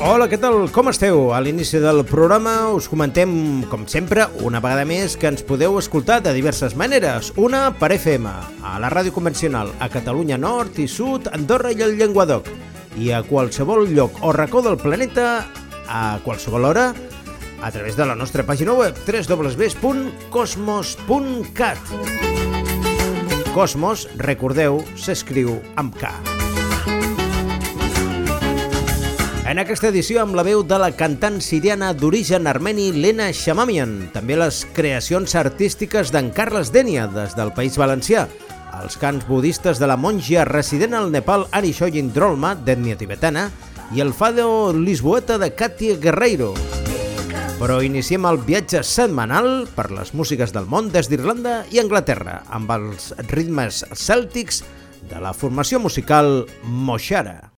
Hola, què tal? Com esteu? A l'inici del programa us comentem, com sempre, una vegada més que ens podeu escoltar de diverses maneres. Una per FM, a la ràdio convencional, a Catalunya Nord i Sud, Andorra i el Llenguadoc. I a qualsevol lloc o racó del planeta, a qualsevol hora, a través de la nostra pàgina web www.cosmos.cat Cosmos, recordeu, s'escriu amb K. En aquesta edició amb la veu de la cantant siriana d'origen armeni Lena Shamamian, també les creacions artístiques d'en Carles Denia des del País Valencià, els cants budistes de la monja resident al Nepal Anishoyin Drolma, d'ètnia tibetana, i el fado lisboeta de Katia Guerreiro. Però iniciem el viatge setmanal per les músiques del món des d'Irlanda i Anglaterra, amb els ritmes cèltics de la formació musical Moshara.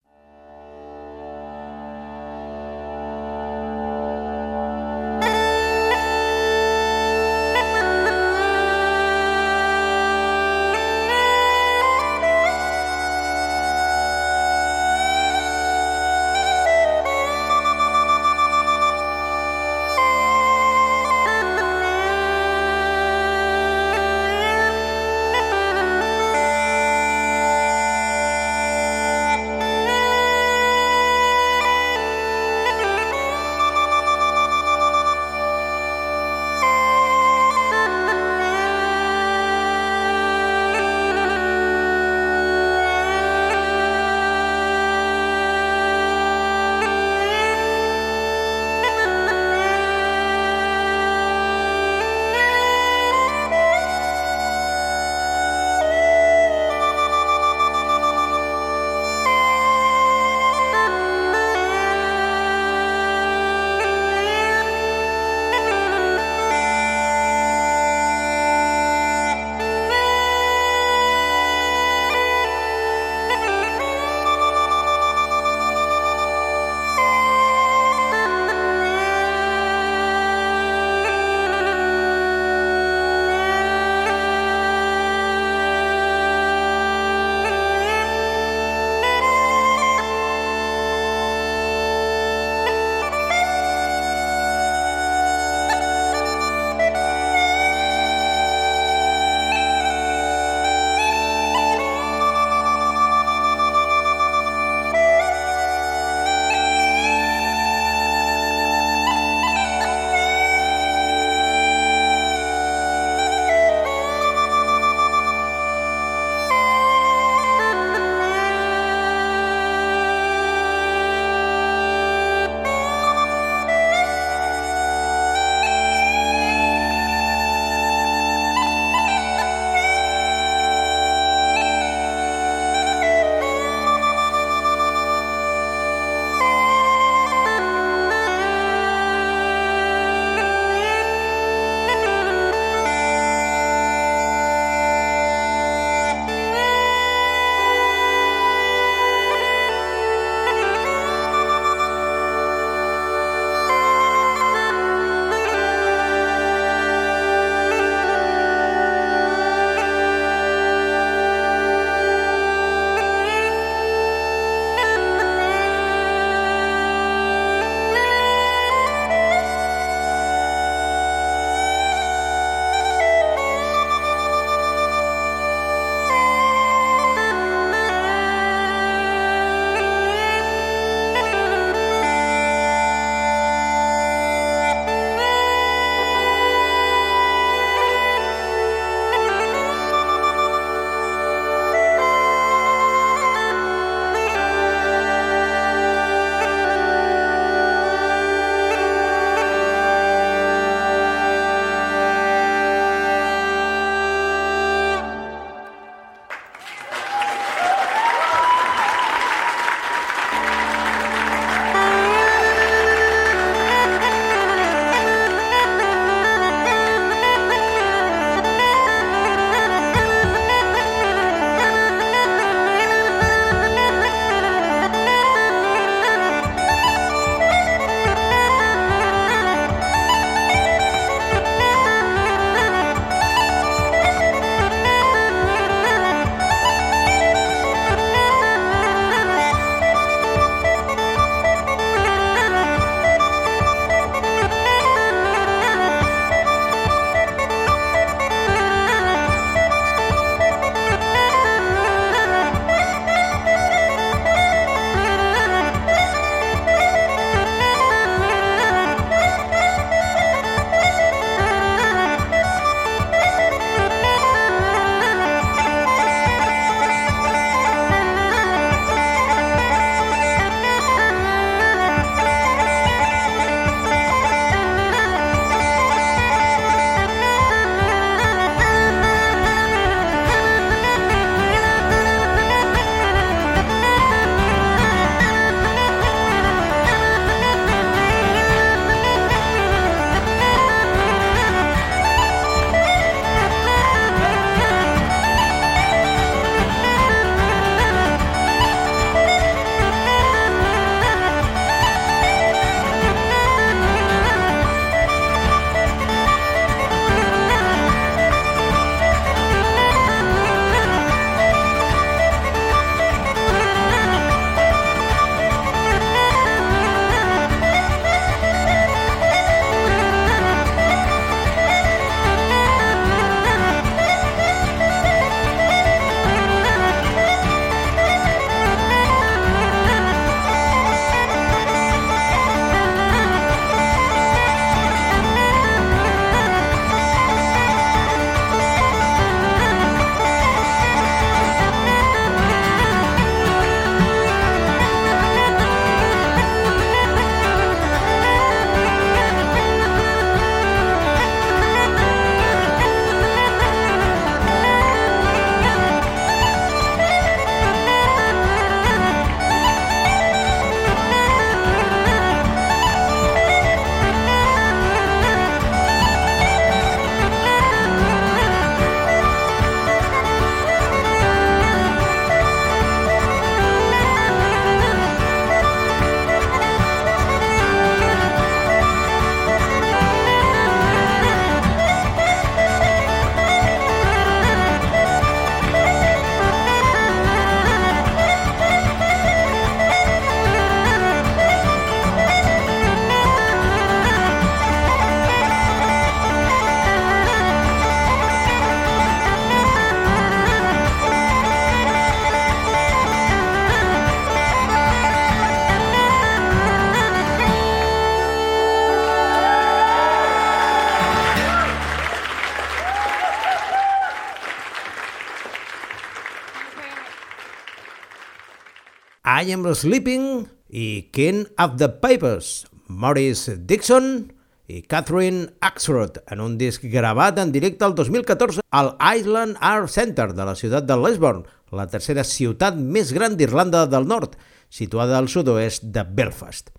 I Am Sleeping i King of the Papers, Maurice Dixon i Catherine Axrod en un disc gravat en directe el 2014 al Island Art Center de la ciutat de Lisburn, la tercera ciutat més gran d'Irlanda del Nord, situada al sud-oest de Belfast.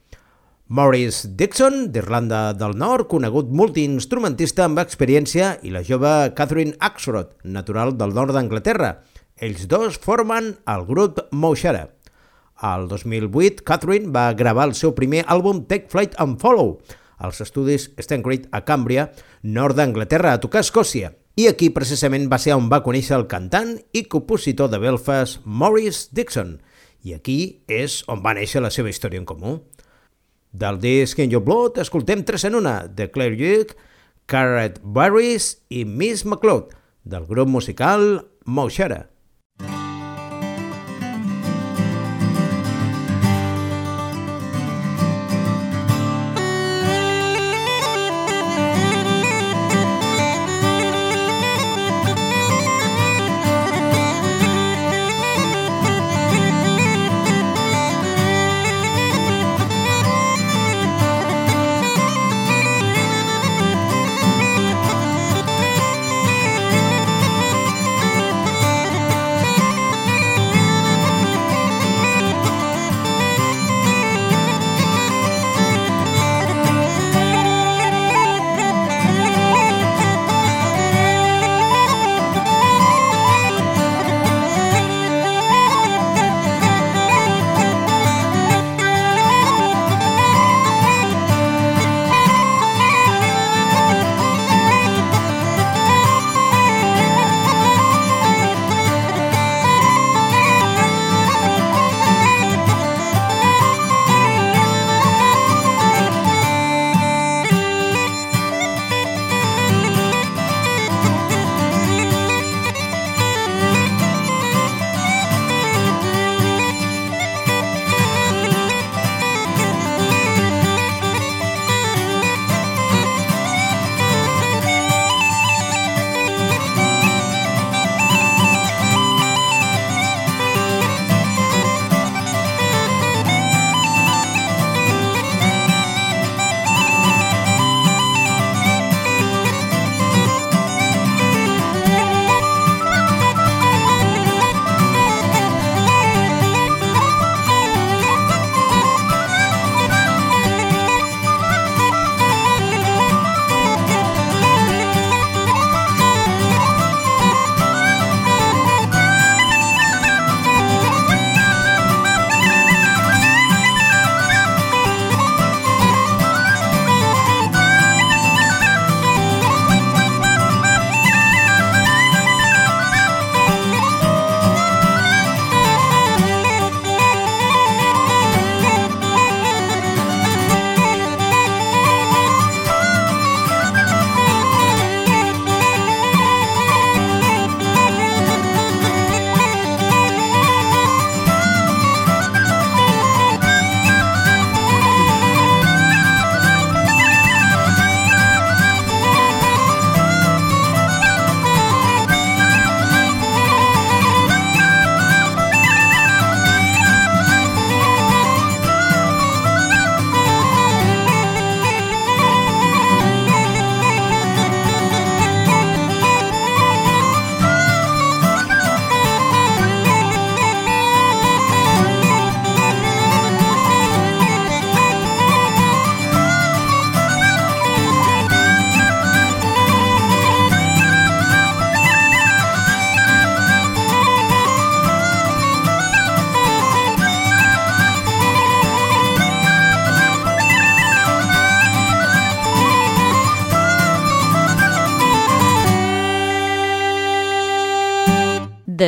Maurice Dixon, d'Irlanda del Nord, conegut multiinstrumentista amb experiència, i la jove Catherine Axrod, natural del nord d'Anglaterra. Ells dos formen el grup Mouxara. Al 2008, Catherine va gravar el seu primer àlbum Take Flight and Follow, als estudis Stancrete a Càmbria, nord d'Anglaterra, a tocar Escòcia. I aquí precisament va ser on va conèixer el cantant i compositor de Belfast, Maurice Dixon. I aquí és on va néixer la seva història en comú. Del disc In Your Blood escoltem tres en una, de Claire Duke, Carrot Barris i Miss McLeod, del grup musical Mouchara.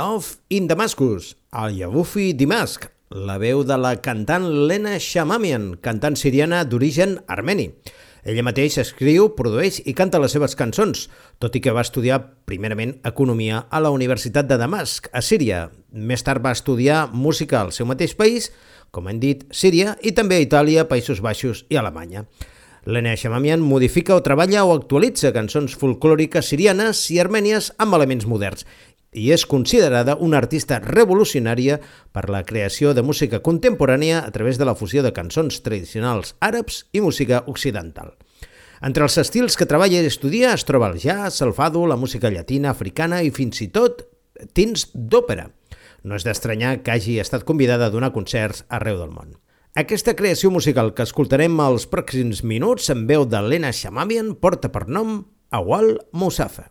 Love in Damascus, el Yavufi Dimask, la veu de la cantant Lena Shamamian, cantant siriana d'origen armeni. Ella mateixa escriu, produeix i canta les seves cançons, tot i que va estudiar primerament economia a la Universitat de Damasc, a Síria. Més tard va estudiar música al seu mateix país, com hem dit, Síria, i també a Itàlia, Països Baixos i Alemanya. Lena Shamamian modifica o treballa o actualitza cançons folclòriques sirianes i armènies amb elements moderns i és considerada una artista revolucionària per la creació de música contemporània a través de la fusió de cançons tradicionals àrabs i música occidental. Entre els estils que treballa i estudia es troba el jazz, el fado, la música llatina, africana i fins i tot tints d'òpera. No és d'estranyar que hagi estat convidada a donar concerts arreu del món. Aquesta creació musical que escoltarem als pròxims minuts en veu de Lena porta per nom Awal Moussafa.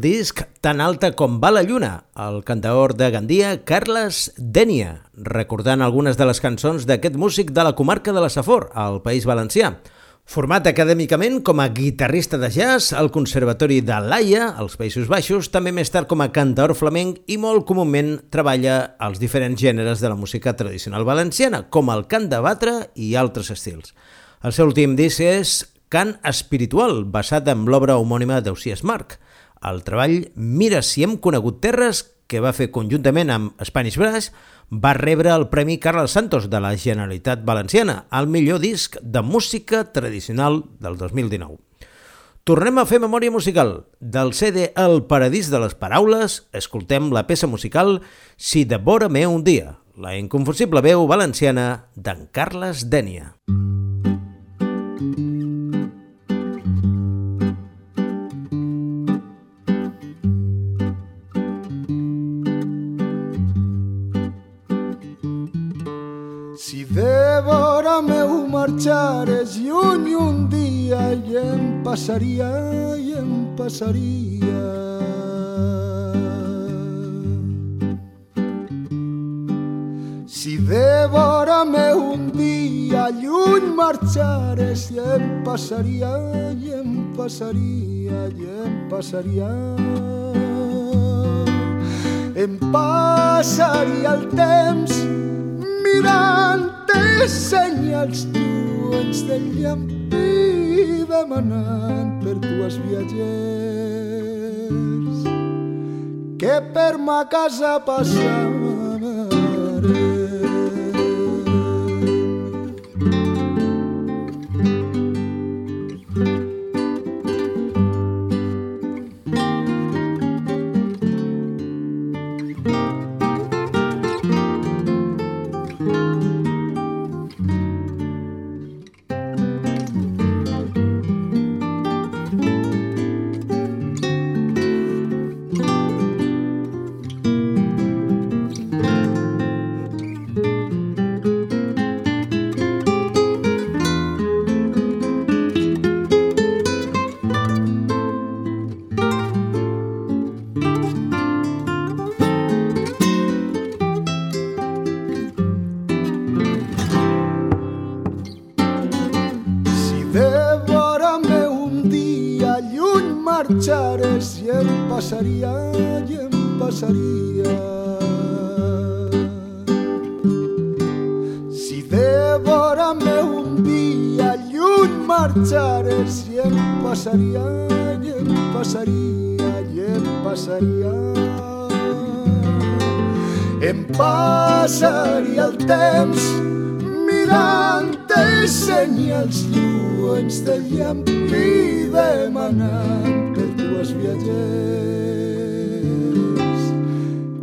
Disc Tan alta com va la lluna, el cantaor de Gandia, Carles Dènia, recordant algunes de les cançons d'aquest músic de la comarca de la Safor, al País Valencià. Format acadèmicament com a guitarrista de jazz al Conservatori de Laia, als Països Baixos, també més tard com a cantaor flamenc i molt comúment treballa els diferents gèneres de la música tradicional valenciana, com el cant de batre i altres estils. El seu últim disc és Cant espiritual, basat en l'obra homònima d'Eusias Marc. El treball Mira si hem conegut terres que va fer conjuntament amb Spanish Brass, va rebre el Premi Carles Santos de la Generalitat Valenciana, al millor disc de música tradicional del 2019. Tornem a fer memòria musical. Del CD El paradís de les paraules, escoltem la peça musical Si devora me un dia, la inconfusible veu valenciana d'en Carles Dènia. Si marxares lluny un dia i em passaria, i em passaria. Si devora meu un dia lluny marxares i em passaria, i em passaria, i em passaria. Em passaria el temps mirant senyals lluents del llampí demanant per dues viatgers que per ma casa passaré. Marxares i em passaria, i em passaria. Si devora meu un dia lluny marxares i em passaria, i em passaria, i em passaria. Em passaria el temps mirant els senyals lluents del llampí demanant els viatgers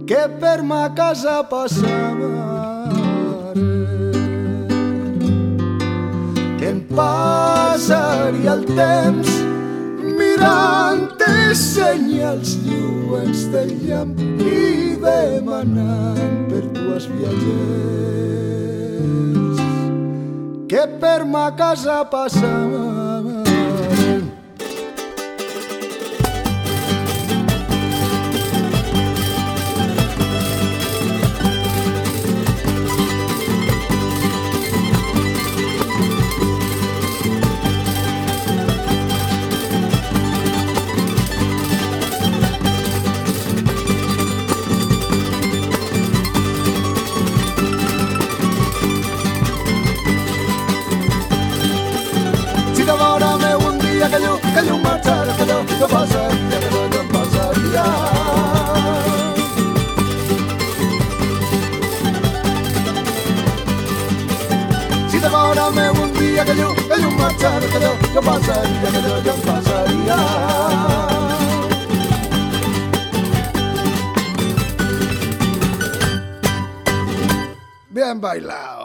que per ma casa passaven. Em passaria el temps mirant senyals lluents del llampí demanant per tu els viatgers que per ma casa passaven. no pasa, no, no pasaría. Devórame un día que yo, que yo marchara, que yo, yo pasaría, que yo, yo pasaría. Bien bailado.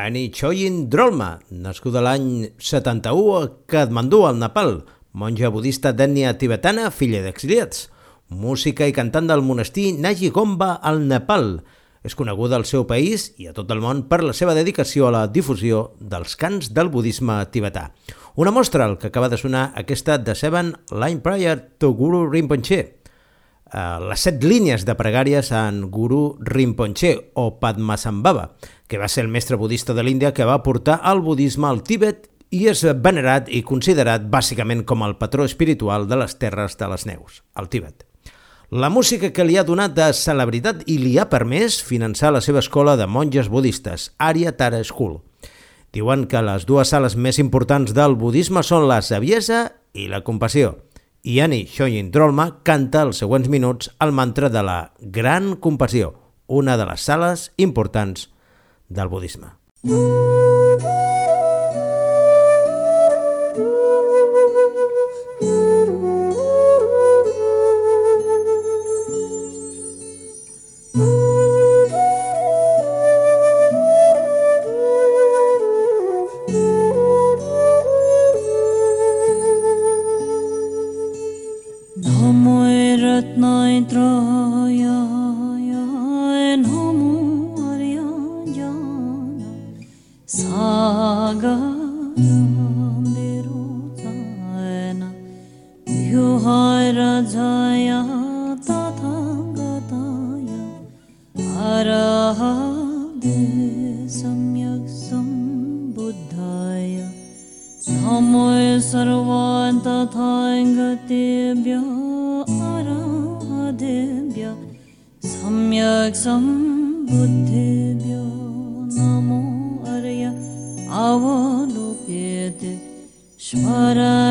Annie Choyin Drolma, nascuda l'any 71 a Kathmandu, al Nepal, monja budista d'ètnia tibetana, filla d'exiliats. Música i cantant del monestir Naji Gomba al Nepal. És coneguda al seu país i a tot el món per la seva dedicació a la difusió dels cants del budisme tibetà. Una mostra el que acaba de sonar aquesta de Seven Line Prayer to Guru Rinpoche, les set línies de pregàries en Guru Rinpoche o Padmasambhava, que va ser el mestre budista de l'Índia que va portar el budisme al Tíbet i és venerat i considerat bàsicament com el patró espiritual de les terres de les neus, el Tíbet. La música que li ha donat de celebritat i li ha permès finançar la seva escola de monges budistes, Arya Tara School. Diuen que les dues sales més importants del budisme són la saviesa i la compassió. I Annie Shoyin Drolma canta els següents minuts el mantra de la Gran Compassió, una de les sales importants del budisme. Yuhay Rajaya Tathāgataya Arahade Samyak Sambuddhaya Samoy Sarvan Tathāngatebhya Arahadebhya Samyak Sambuddhebhya Namo Arya Avalopyate Shvara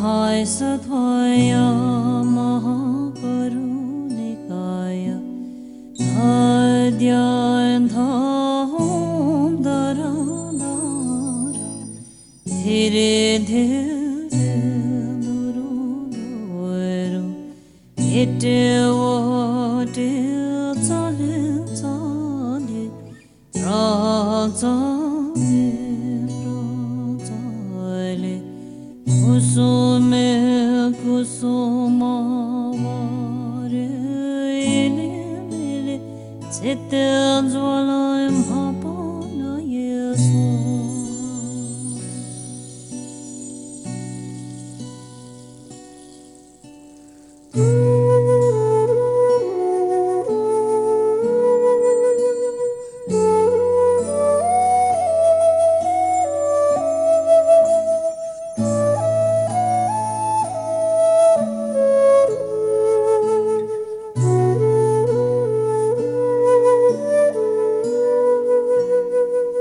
हाय सफाया महाकाया अध्या धर धीरे धी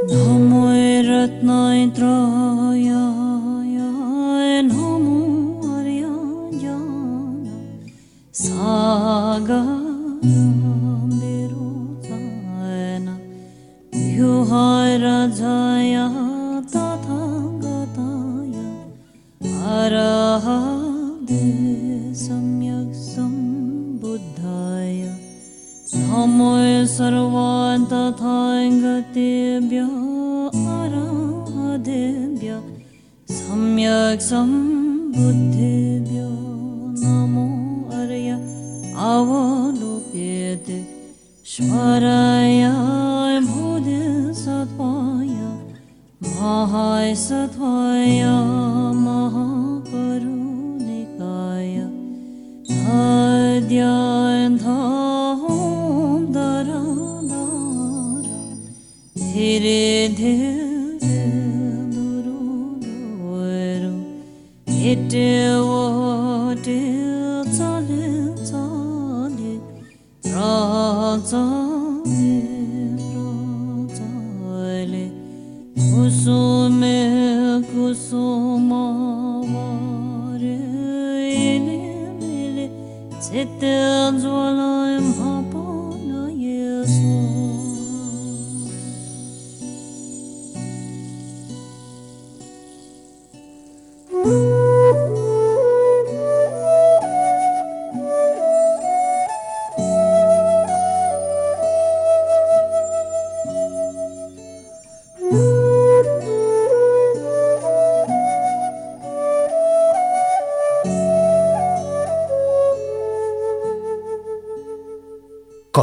Homo erat en homo saga Samyak Sambuddhebhya Namo Arya Avalokete Shvaraya Bodhisattvaya Mahai Sattvaya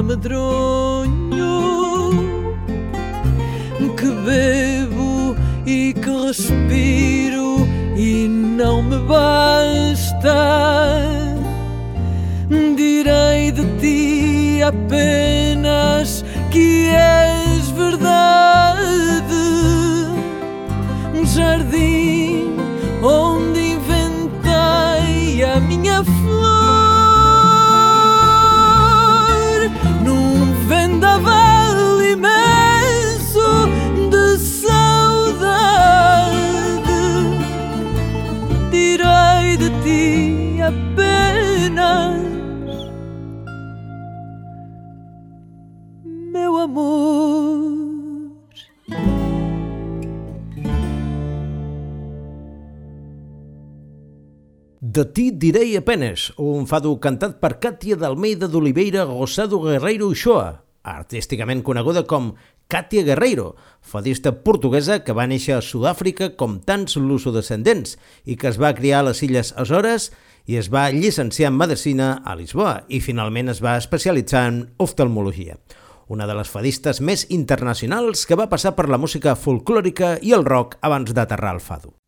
amedronho que bebo e que respiro e não me basta. Direi de ti apenas. de ti direi apenes, un fado cantat per Càtia d'Almeida d'Oliveira Rosado Guerreiro Uxoa, artísticament coneguda com Càtia Guerreiro, fadista portuguesa que va néixer a Sud-àfrica com tants lusodescendents i que es va criar a les Illes Azores i es va llicenciar en Medicina a Lisboa i finalment es va especialitzar en oftalmologia. Una de les fadistes més internacionals que va passar per la música folclòrica i el rock abans d'aterrar el fado.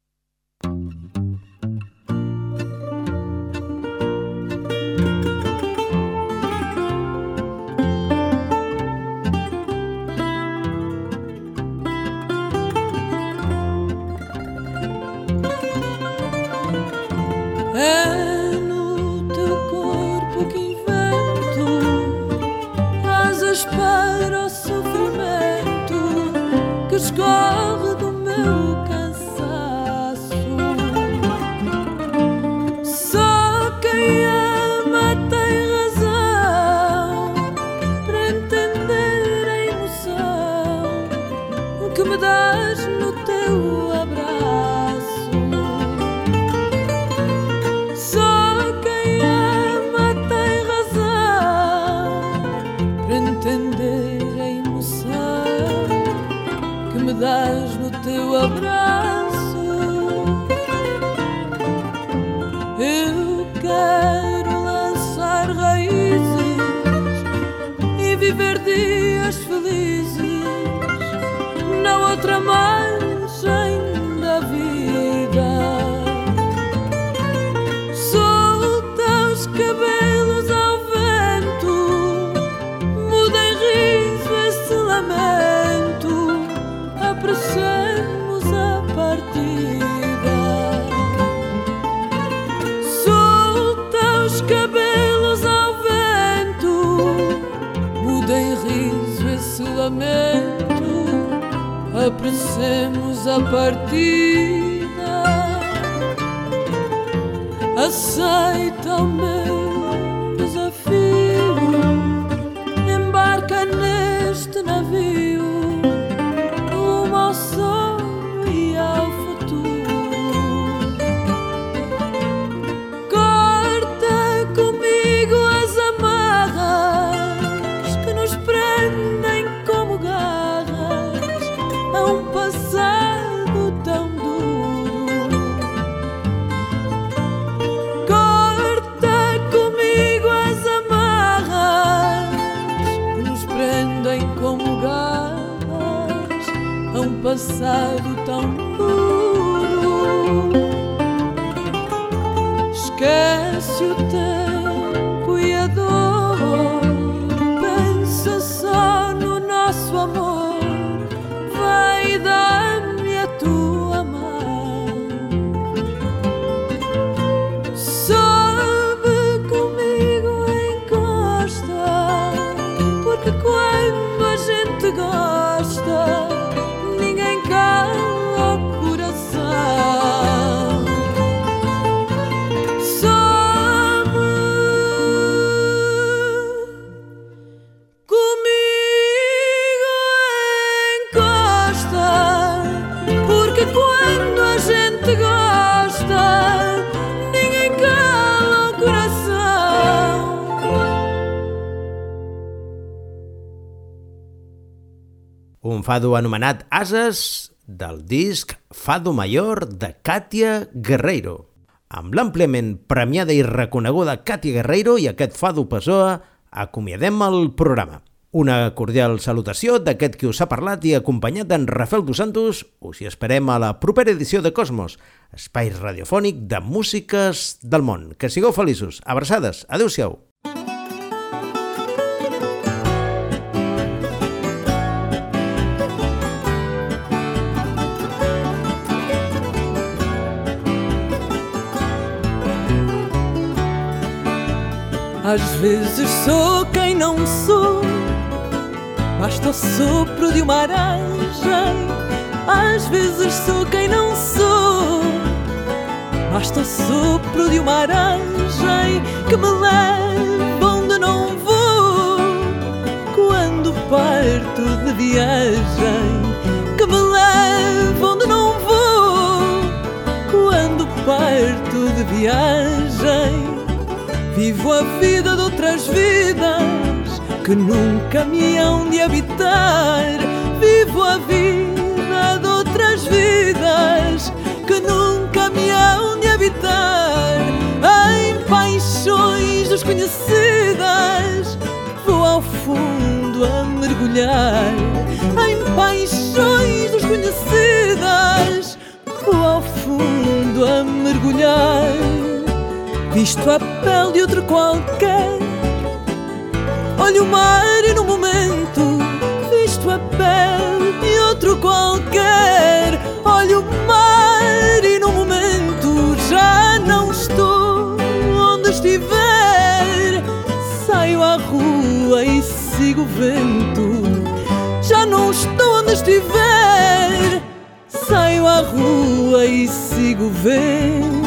apressemos a partida. Aceita-me. un fado anomenat Ases del disc Fado Mayor de Katia Guerreiro. Amb l'àmpliament premiada i reconeguda Katia Guerreiro i aquest fado Pessoa acomiadem el programa. Una cordial salutació d'aquest qui us ha parlat i acompanyat d'en Rafael Dos Santos us hi esperem a la propera edició de Cosmos, espai radiofònic de músiques del món. Que sigueu feliços. Abraçades. Adéu-siau. Às vezes sou quem não sou, basta o sopro de uma aragem. Às vezes sou quem não sou, basta o sopro de uma aragem que me leva onde não vou. Quando parto de viagem, que me leva onde não vou. Quando parto de viagem. Vivo a vida de outras vidas que nunca me hão de habitar. Vivo a vida de outras vidas que nunca me hão de habitar. Em paixões desconhecidas vou ao fundo a mergulhar. Em paixões desconhecidas vou ao fundo a mergulhar visto a pele de outro qualquer. Olho o mar e no momento, visto a pele de outro qualquer. Olho o mar e no momento, já não estou onde estiver. Saio à rua e sigo o vento, já não estou onde estiver. Saio à rua e sigo o vento.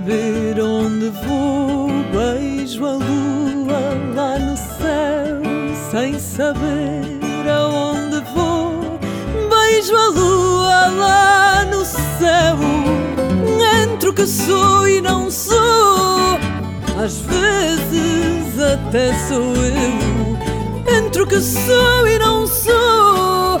Saber onde vou, beijo a lua lá no céu, sem saber aonde vou, beijo a lua lá no céu, entre o que sou e não sou, às vezes até sou eu, entre o que sou e não sou,